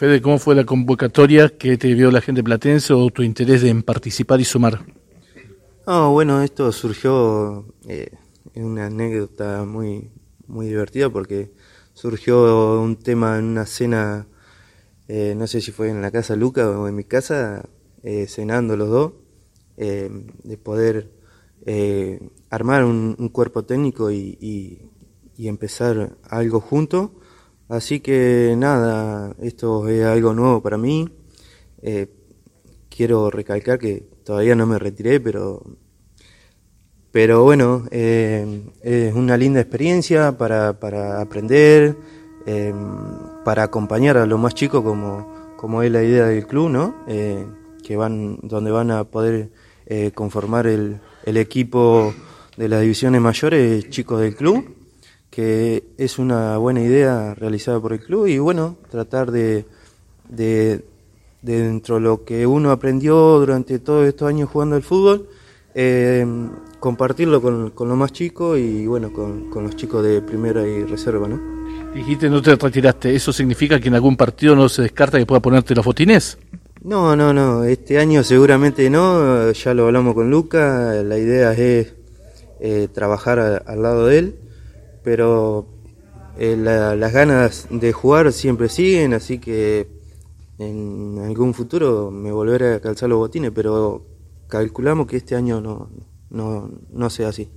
Fede, ¿cómo fue la convocatoria que te dio la gente platense o tu interés en participar y sumar? Oh, bueno, esto surgió eh, en una anécdota muy, muy divertida porque surgió un tema en una cena, eh, no sé si fue en la casa Luca o en mi casa, eh, cenando los dos, de poder armar un, cuerpo técnico y, y empezar algo junto. Así que nada, esto es algo nuevo para mí. Eh, quiero recalcar que todavía no me retiré, pero, pero bueno, eh, es una linda experiencia para, para aprender, eh, para acompañar a los más chicos como, como es la idea del club, ¿no? que van, donde van a poder conformar el, el equipo de las divisiones mayores chicos del club que es una buena idea realizada por el club y bueno, tratar de, de, dentro de lo que uno aprendió durante todos estos años jugando al fútbol, eh, compartirlo con, con los más chicos y bueno, con, con, los chicos de primera y reserva, ¿no? Dijiste no te retiraste, ¿eso significa que en algún partido no se descarta que pueda ponerte los botines? No, no, no, este año seguramente no, ya lo hablamos con Luca, la idea es eh, trabajar al lado de él pero eh, las ganas de jugar siempre siguen, así que en algún futuro me volveré a calzar los botines, pero calculamos que este año no, no, no sea así.